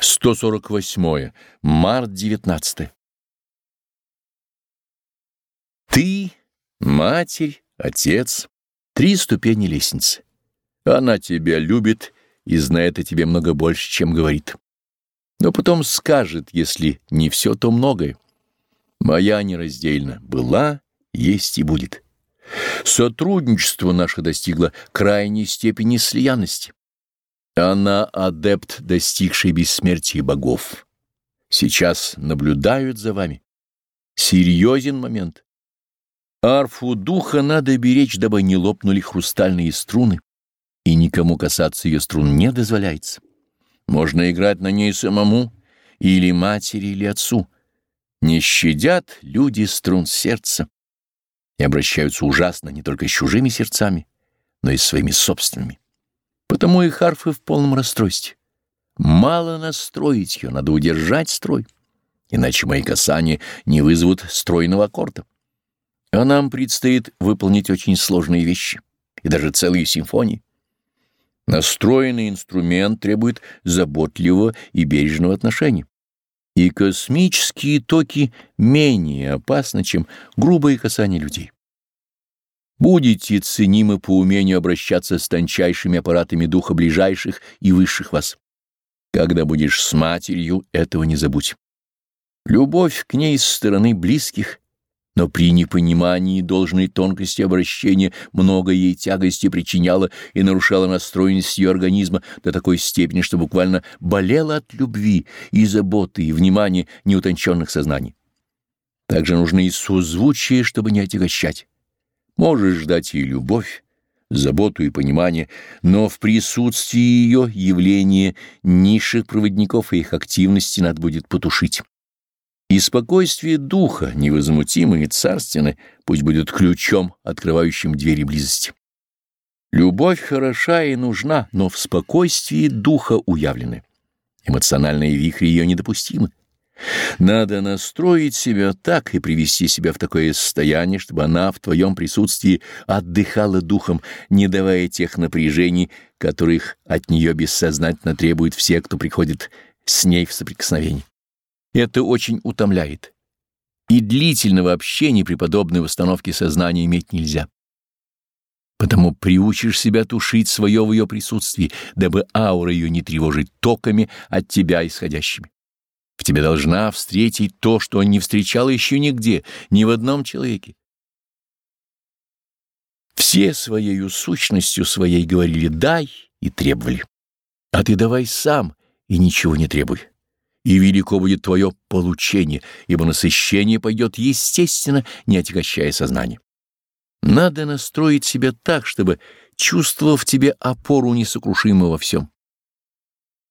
148. Март 19. Ты, матерь, отец, три ступени лестницы. Она тебя любит и знает о тебе много больше, чем говорит. Но потом скажет, если не все, то многое. Моя нераздельна была, есть и будет. Сотрудничество наше достигло крайней степени слиянности. Она адепт, достигший бессмертия богов. Сейчас наблюдают за вами. Серьезен момент. Арфу духа надо беречь, дабы не лопнули хрустальные струны, и никому касаться ее струн не дозволяется. Можно играть на ней самому, или матери, или отцу. Не щадят люди струн сердца и обращаются ужасно не только с чужими сердцами, но и своими собственными. Потому и харфы в полном расстройстве. Мало настроить ее, надо удержать строй, иначе мои касания не вызовут стройного аккорда. А нам предстоит выполнить очень сложные вещи, и даже целые симфонии. Настроенный инструмент требует заботливого и бережного отношения. И космические токи менее опасны, чем грубые касания людей. Будете ценимы по умению обращаться с тончайшими аппаратами духа ближайших и высших вас. Когда будешь с матерью, этого не забудь. Любовь к ней с стороны близких, но при непонимании должной тонкости обращения много ей тягости причиняло и нарушало настроенность ее организма до такой степени, что буквально болела от любви и заботы и внимания неутонченных сознаний. Также нужны и созвучие, чтобы не отягощать. Можешь ждать и любовь, заботу и понимание, но в присутствии ее явления низших проводников и их активности надо будет потушить. И спокойствие духа, невозмутимое и царственное, пусть будет ключом, открывающим двери близости. Любовь хороша и нужна, но в спокойствии духа уявлены. Эмоциональные вихри ее недопустимы. Надо настроить себя так и привести себя в такое состояние, чтобы она в твоем присутствии отдыхала духом, не давая тех напряжений, которых от нее бессознательно требуют все, кто приходит с ней в соприкосновение. Это очень утомляет. И длительного общения при подобной установке сознания иметь нельзя. Потому приучишь себя тушить свое в ее присутствии, дабы аура ее не тревожить токами от тебя исходящими. В тебе должна встретить то, что не встречал еще нигде, ни в одном человеке. Все своей сущностью своей говорили «дай» и требовали. А ты давай сам и ничего не требуй. И велико будет твое получение, ибо насыщение пойдет естественно, не отягощая сознание. Надо настроить себя так, чтобы чувствовал в тебе опору несокрушимого во всем.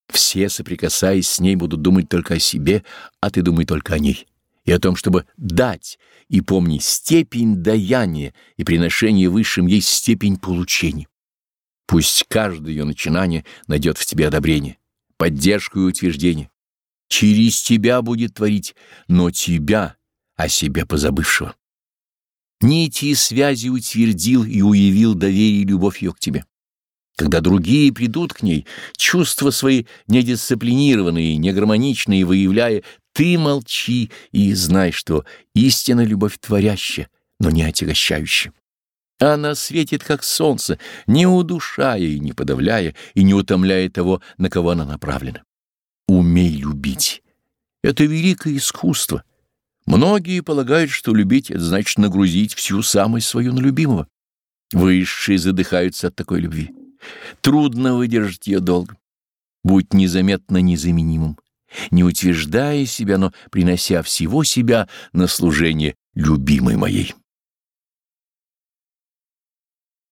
Все, соприкасаясь с ней, будут думать только о себе, а ты думай только о ней. И о том, чтобы дать, и помни, степень даяния и приношения высшим есть степень получения. Пусть каждое ее начинание найдет в тебе одобрение, поддержку и утверждение. Через тебя будет творить, но тебя, о себе позабывшего. Нити и связи утвердил и уявил доверие и любовь ее к тебе. Когда другие придут к ней, чувства свои недисциплинированные, негармоничные выявляя, ты молчи и знай, что истинная любовь творящая, но не отягощающая. Она светит, как солнце, не удушая и не подавляя, и не утомляя того, на кого она направлена. Умей любить. Это великое искусство. Многие полагают, что любить — это значит нагрузить всю самость свою на любимого. Высшие задыхаются от такой любви. Трудно выдержать ее долго. Будь незаметно незаменимым, не утверждая себя, но принося всего себя на служение любимой моей.